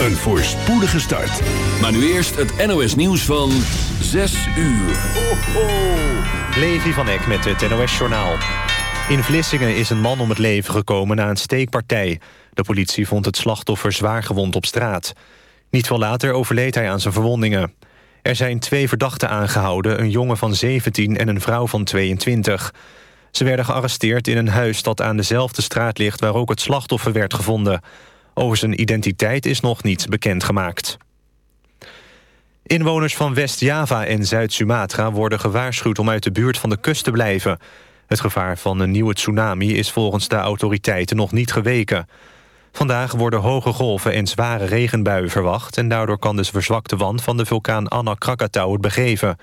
een voorspoedige start. Maar nu eerst het NOS nieuws van 6 uur. Ho, ho. Levi van Eck met het NOS Journaal. In Vlissingen is een man om het leven gekomen na een steekpartij. De politie vond het slachtoffer zwaar gewond op straat. Niet veel later overleed hij aan zijn verwondingen. Er zijn twee verdachten aangehouden, een jongen van 17 en een vrouw van 22. Ze werden gearresteerd in een huis dat aan dezelfde straat ligt... waar ook het slachtoffer werd gevonden. Over zijn identiteit is nog niets bekendgemaakt. Inwoners van West-Java en Zuid-Sumatra worden gewaarschuwd... om uit de buurt van de kust te blijven. Het gevaar van een nieuwe tsunami is volgens de autoriteiten nog niet geweken. Vandaag worden hoge golven en zware regenbuien verwacht... en daardoor kan de verzwakte wand van de vulkaan Anna Krakatau het begeven.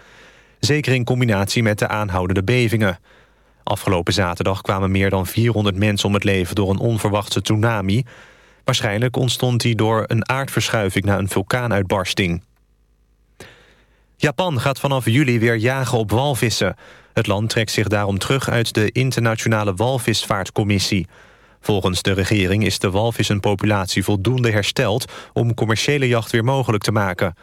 Zeker in combinatie met de aanhoudende bevingen. Afgelopen zaterdag kwamen meer dan 400 mensen om het leven... door een onverwachte tsunami. Waarschijnlijk ontstond die door een aardverschuiving... na een vulkaanuitbarsting. Japan gaat vanaf juli weer jagen op walvissen. Het land trekt zich daarom terug uit de Internationale Walvisvaartcommissie... Volgens de regering is de walvissenpopulatie voldoende hersteld... om commerciële jacht weer mogelijk te maken.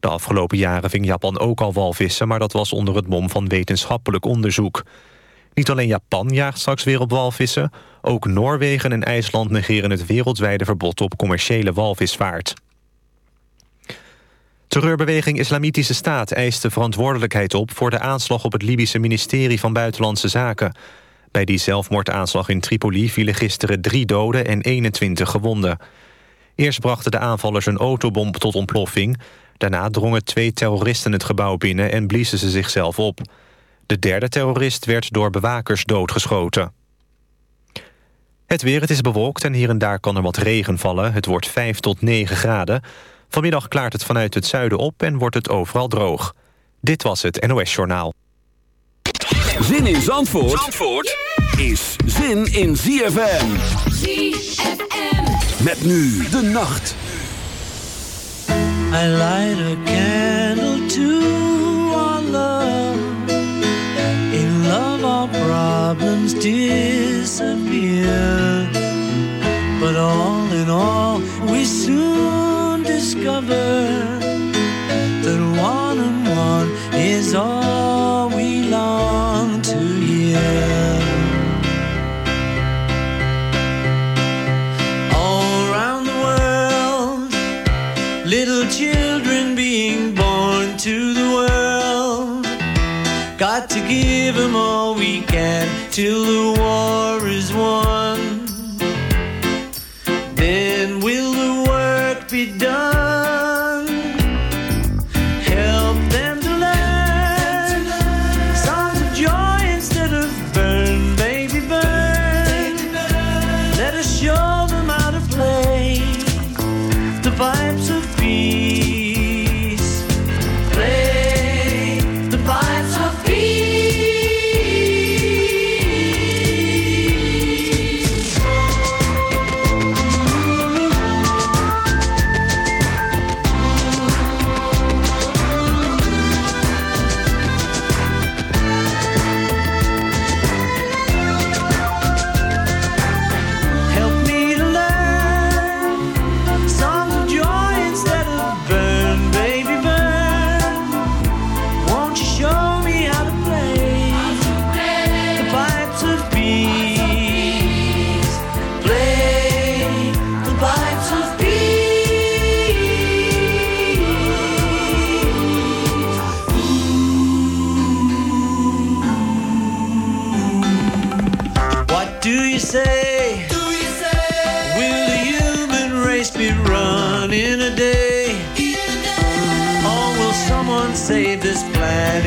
De afgelopen jaren ving Japan ook al walvissen... maar dat was onder het mom van wetenschappelijk onderzoek. Niet alleen Japan jaagt straks weer op walvissen... ook Noorwegen en IJsland negeren het wereldwijde verbod... op commerciële walvisvaart. Terreurbeweging Islamitische Staat eist de verantwoordelijkheid op... voor de aanslag op het Libische ministerie van Buitenlandse Zaken... Bij die zelfmoordaanslag in Tripoli vielen gisteren drie doden en 21 gewonden. Eerst brachten de aanvallers een autobom tot ontploffing. Daarna drongen twee terroristen het gebouw binnen en bliezen ze zichzelf op. De derde terrorist werd door bewakers doodgeschoten. Het weer, het is bewolkt en hier en daar kan er wat regen vallen. Het wordt 5 tot 9 graden. Vanmiddag klaart het vanuit het zuiden op en wordt het overal droog. Dit was het NOS Journaal. Zin in Zandvoort, Zandvoort is zin in ZFM. ZFM. Met nu de nacht. I light a candle to our love. In love our problems disappear. But all in all we soon discover that one and one is all we long to hear. All around the world, little children being born to the world. Got to give them all we can till the war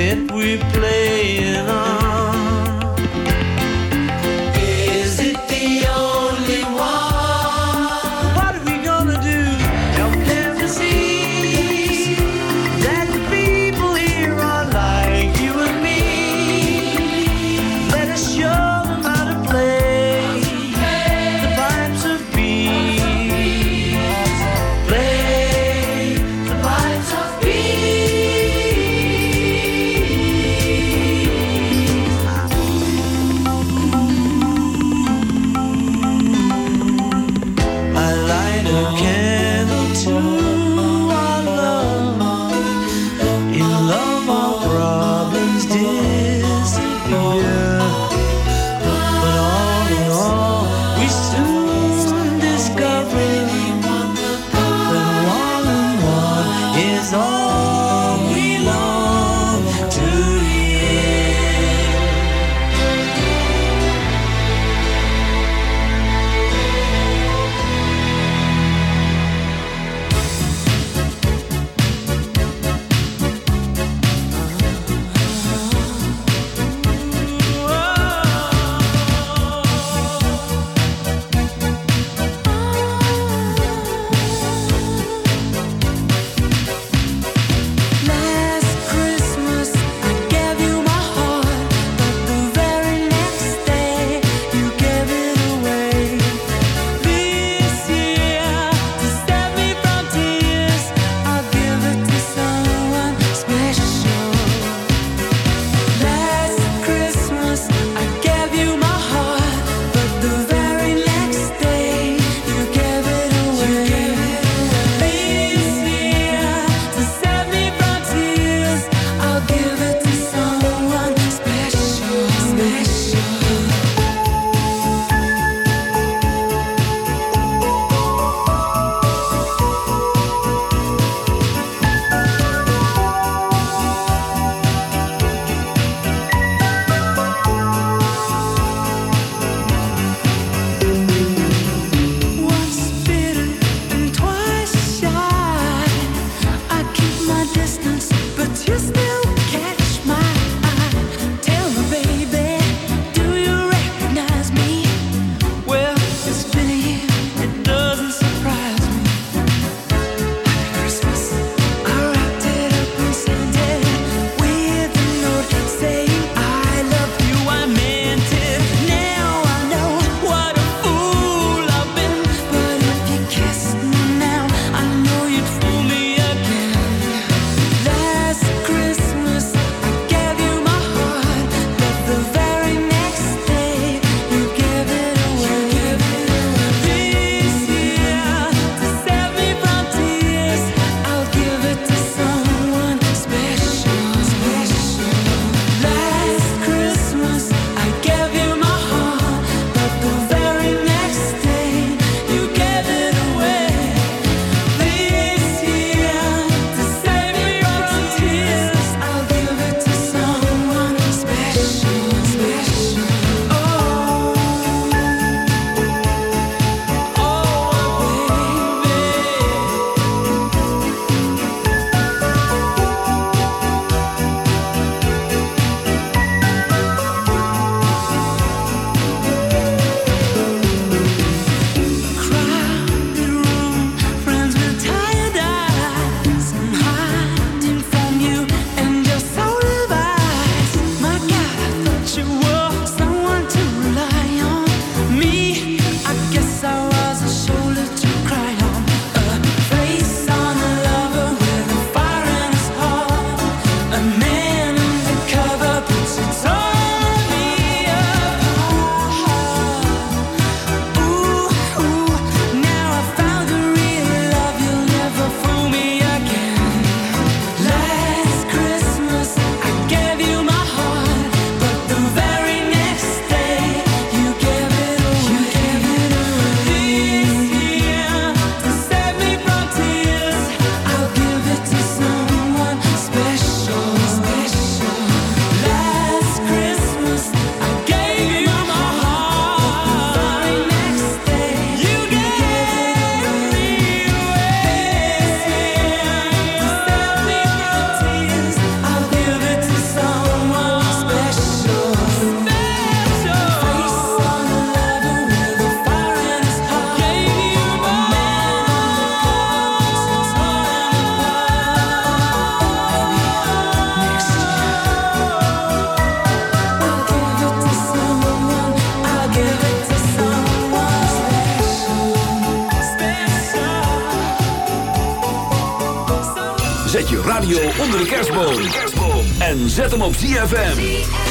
planet we're playing on? Zet hem op ZFM.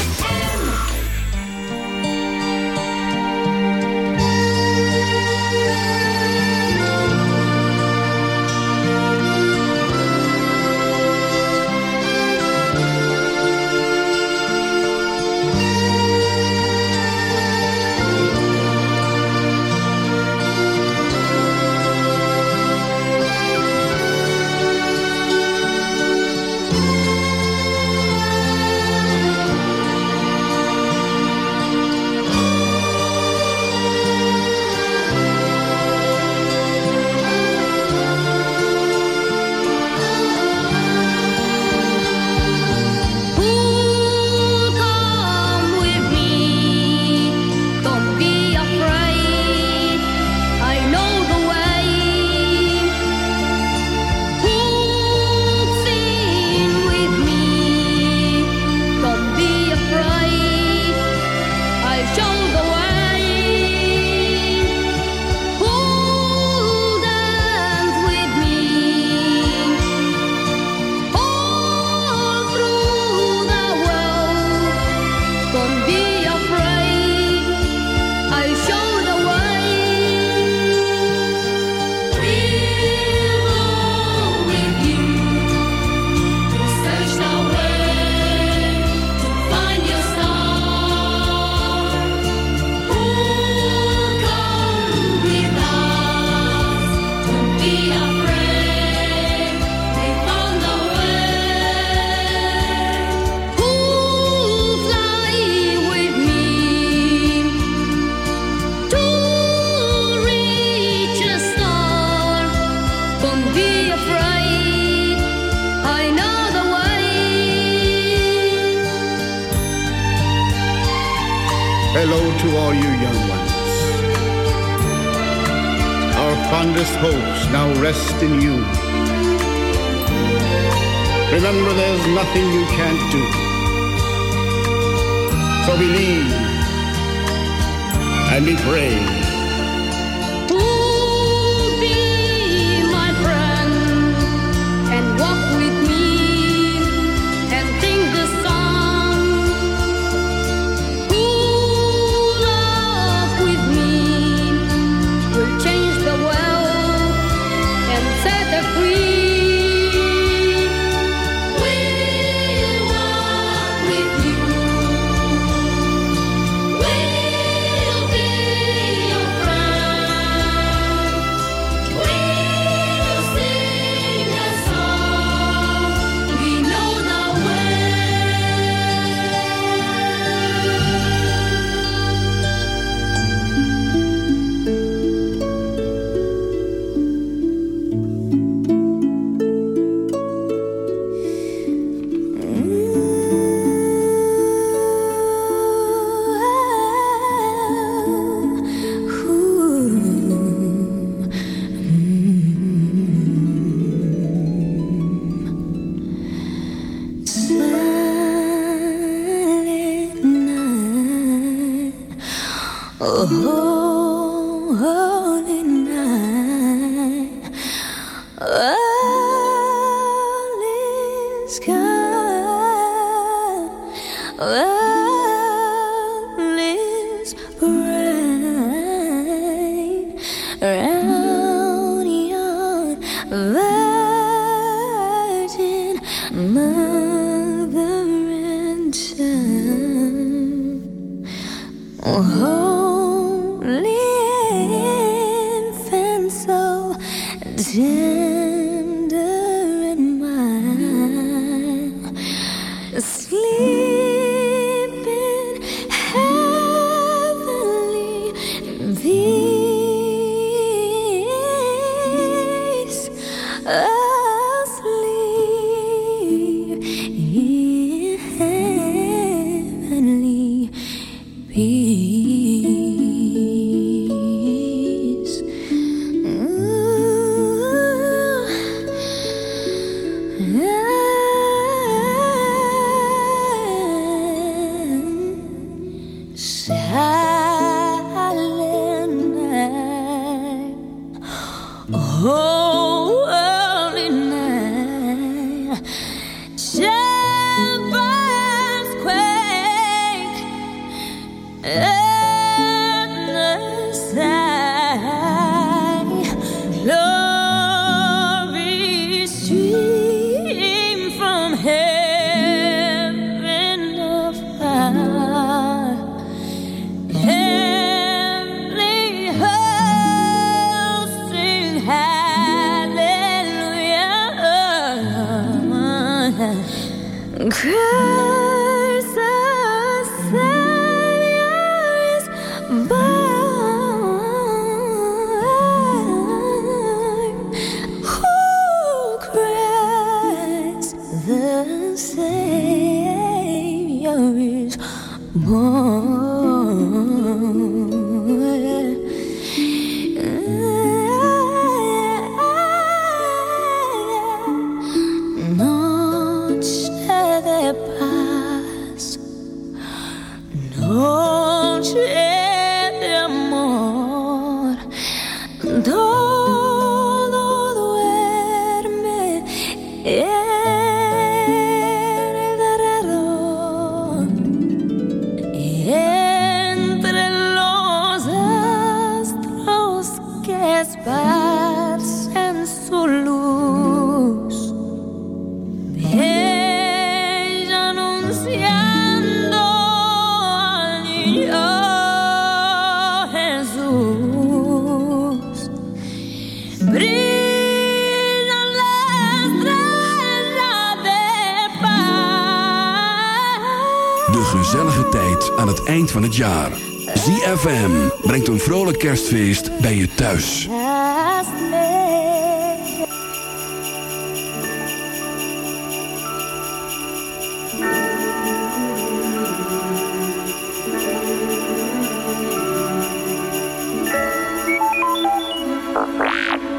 jaar. ZFM brengt een vrolijk kerstfeest bij je thuis.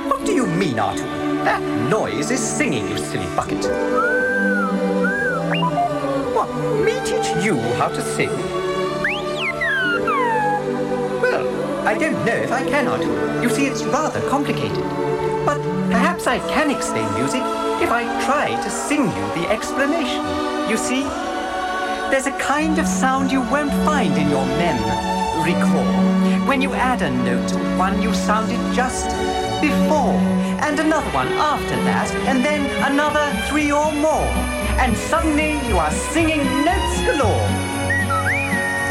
What do you mean, Arthur? That noise is singing, you silly bucket. What, me teach you how to sing? I don't know if I can, Artoo. You see, it's rather complicated. But perhaps I can explain music if I try to sing you the explanation. You see, there's a kind of sound you won't find in your mem. Recall, when you add a note to one you sounded just before, and another one after that, and then another three or more, and suddenly you are singing notes galore.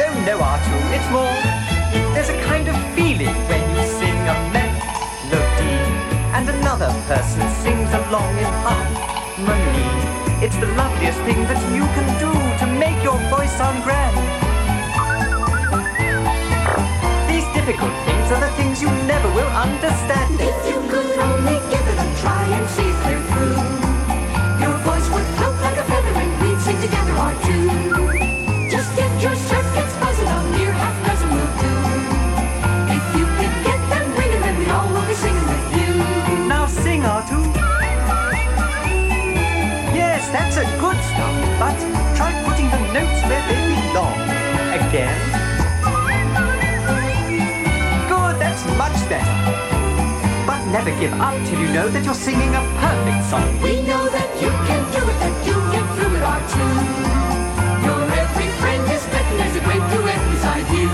Oh no, Artoo, it's more. There's a kind of feeling when you sing a melody, and another person sings along in harmony. It's the loveliest thing that you can do to make your voice sound grand. These difficult things are the things you never will understand. Never give up till you know that you're singing a perfect song. We know that you can do it, that you get through it our tune. Your every friend is betting there's a great duet beside you.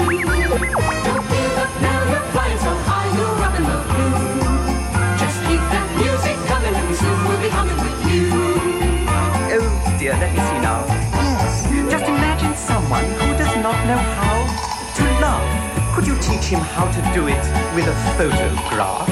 Don't give up now, you're flying so high, you're up in the blue. Just keep that music coming and we soon will be humming with you. Oh dear, let me see now. Yes, just imagine someone who does not know how to love. Could you teach him how to do it with a photograph?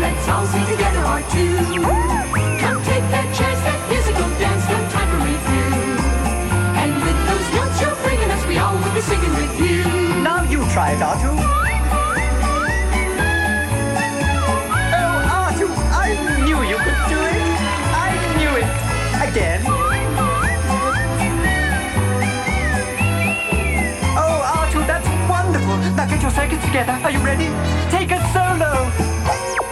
let's all sing together. Come take that chance, that dance, no time for review. And with those notes you're bringing us, we all will be singing with you. Now you try it, Artoo. Oh, Artoo, I knew you could do it. I knew it. Again. Get your circuits together. Are you ready? Take a solo.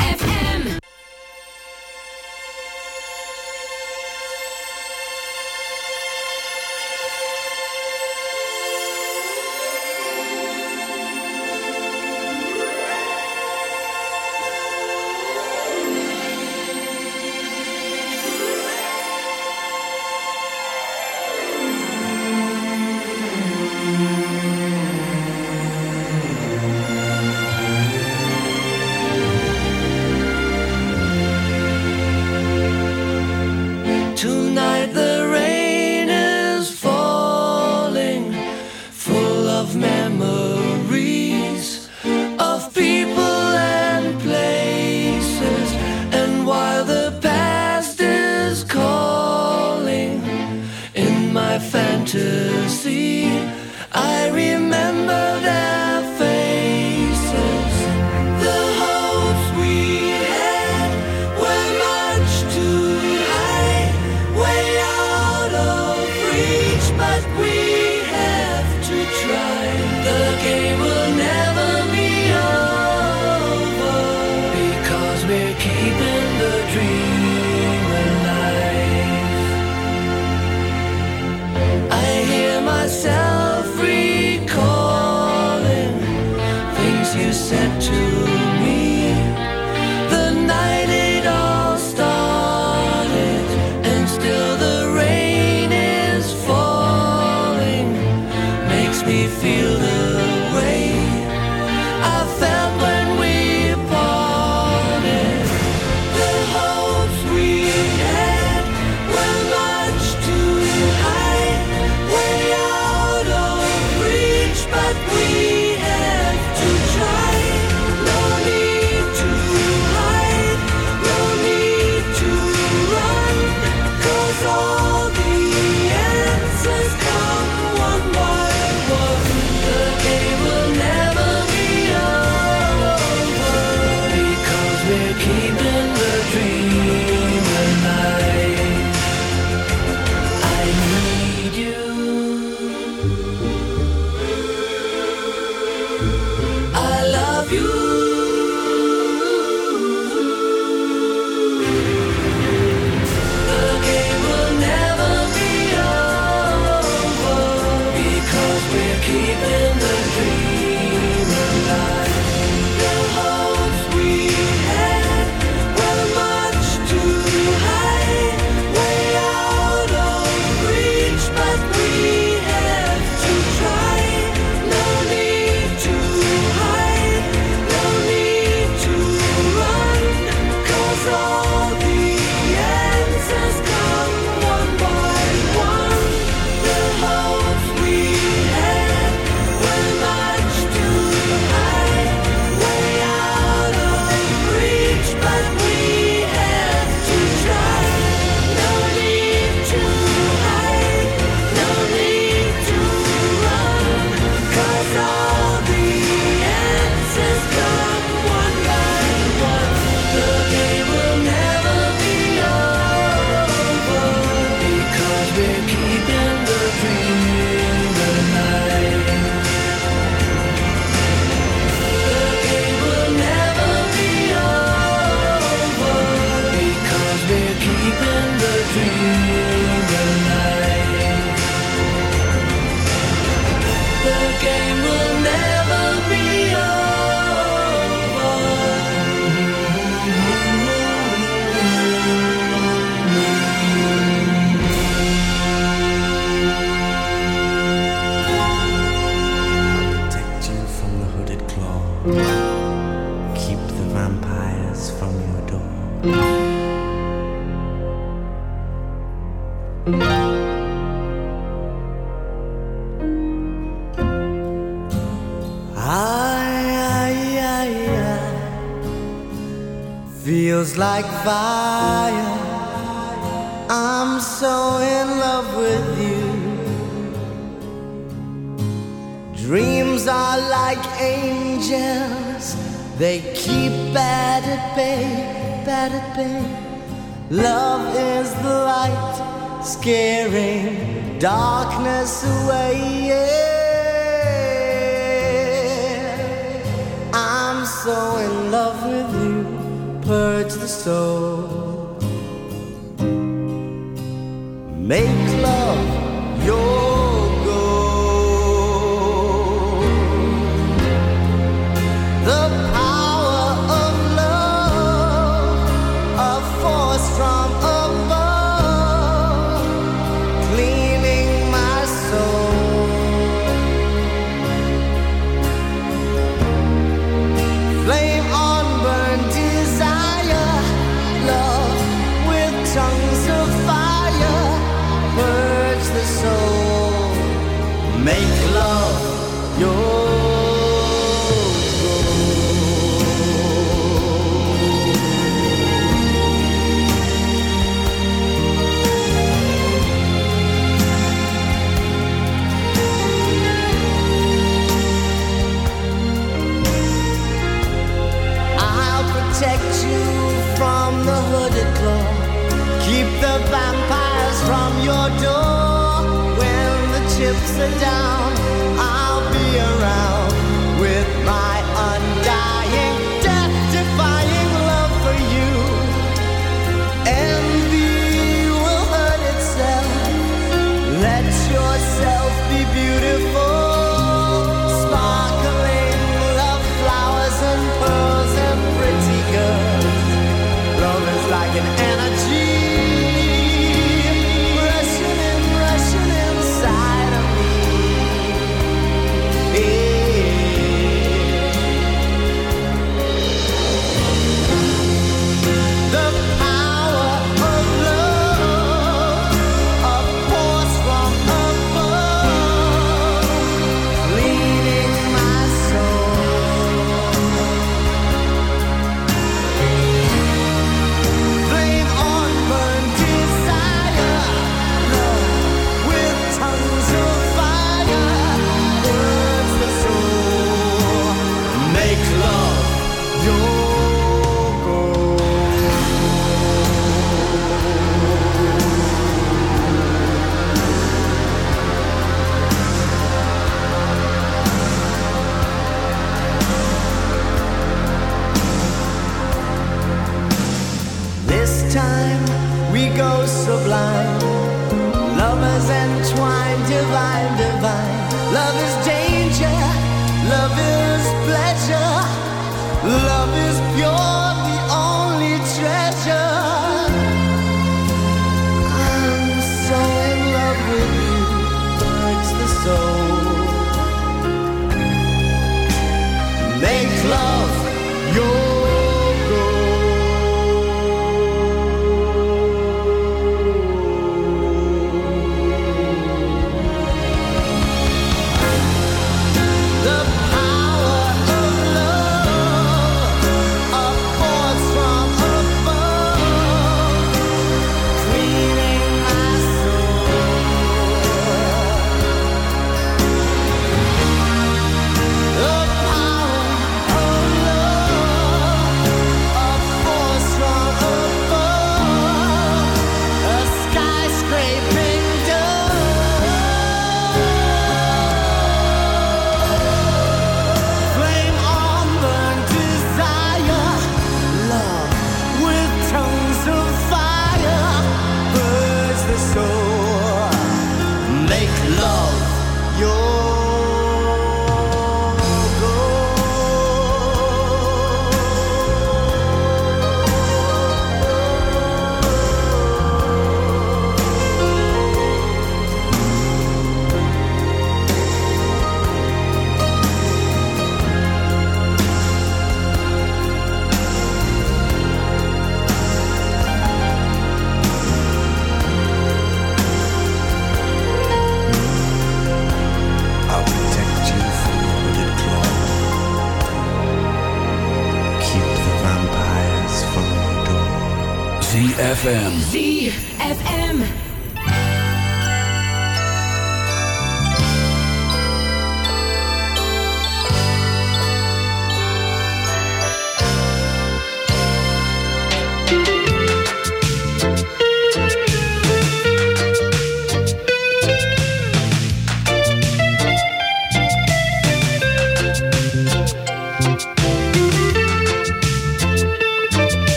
happy. Love is the light, scaring darkness away. Yeah. I'm so in love with you, purge the soul. you from the hooded claw. Keep the vampires from your door. When the chips are down, I'll be around with my un. blind. Lovers entwined, divine, divine. Love is dangerous.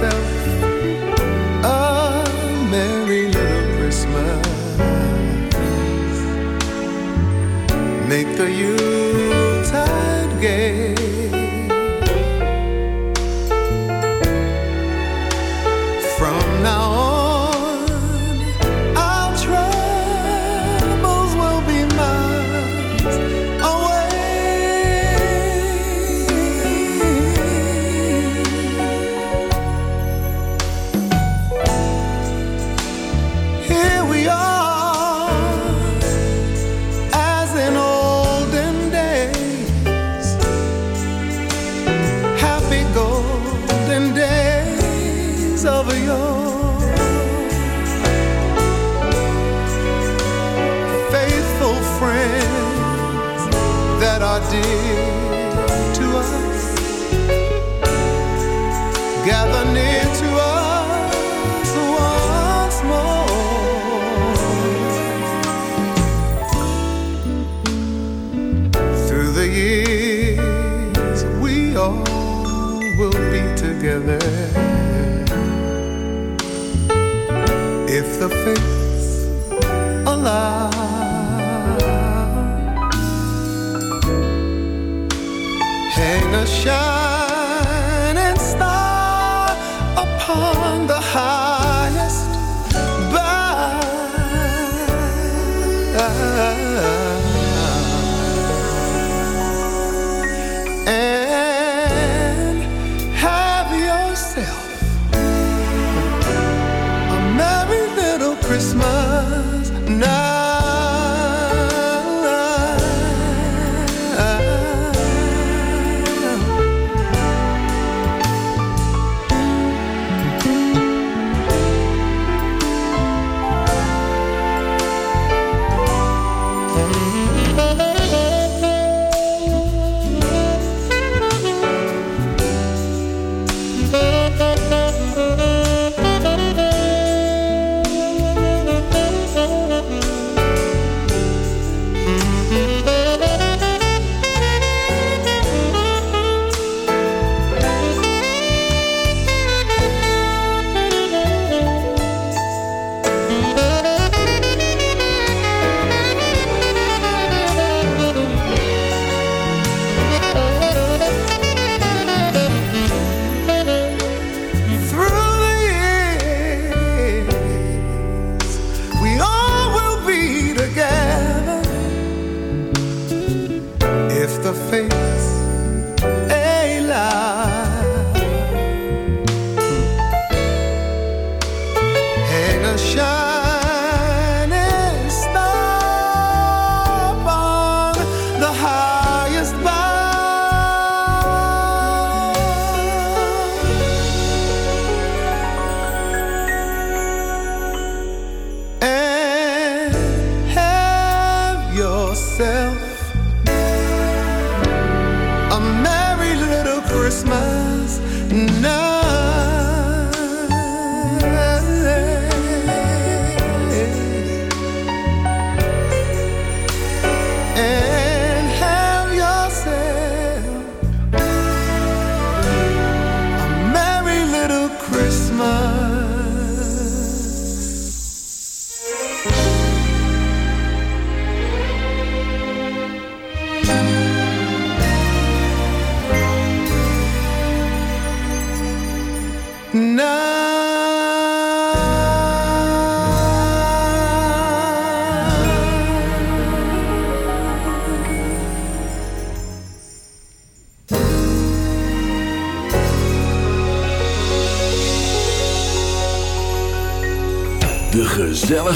Have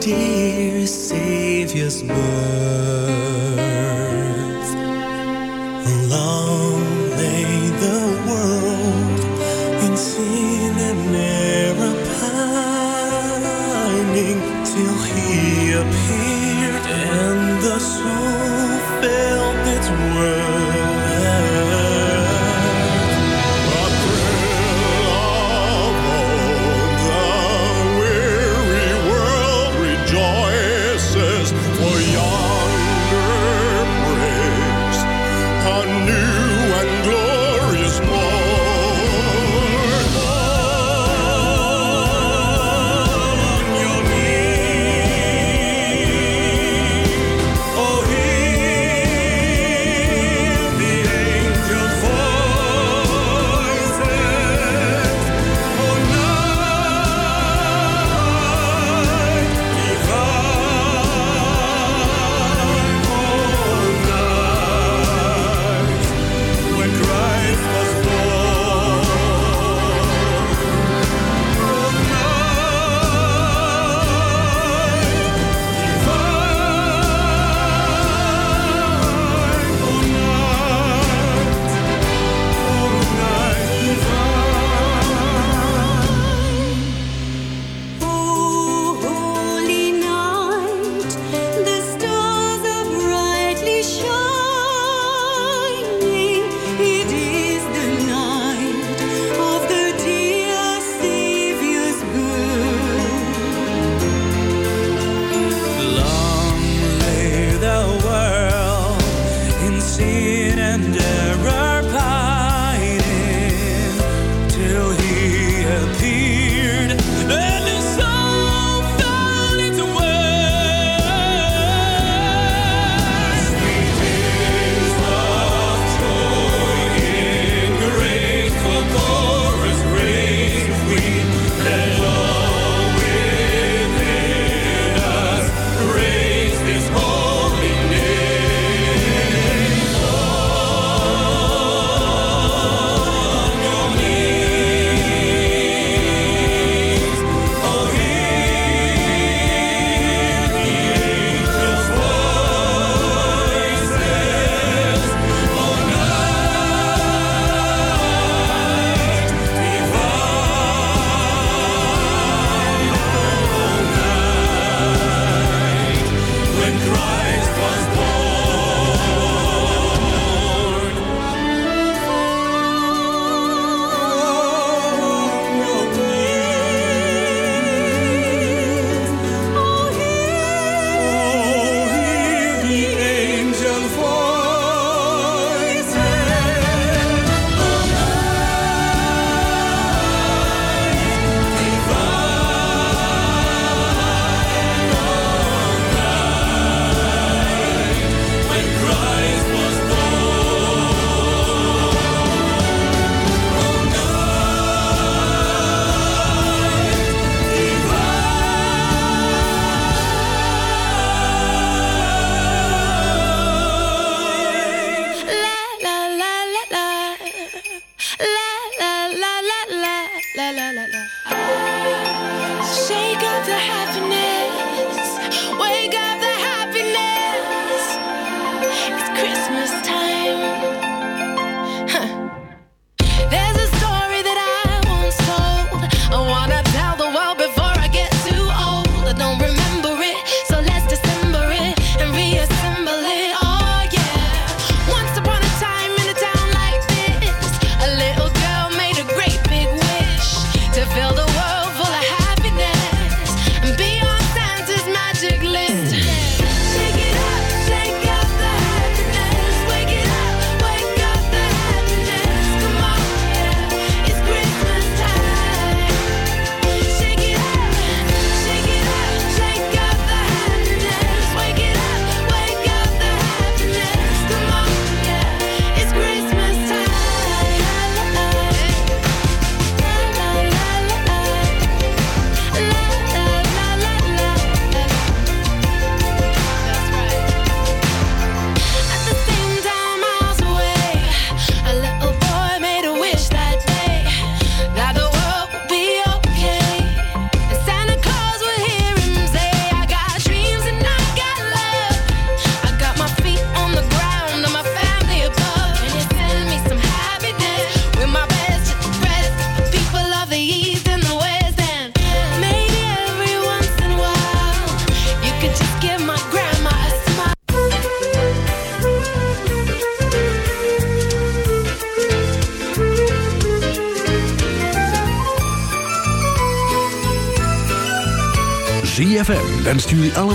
Dear Savior's birth.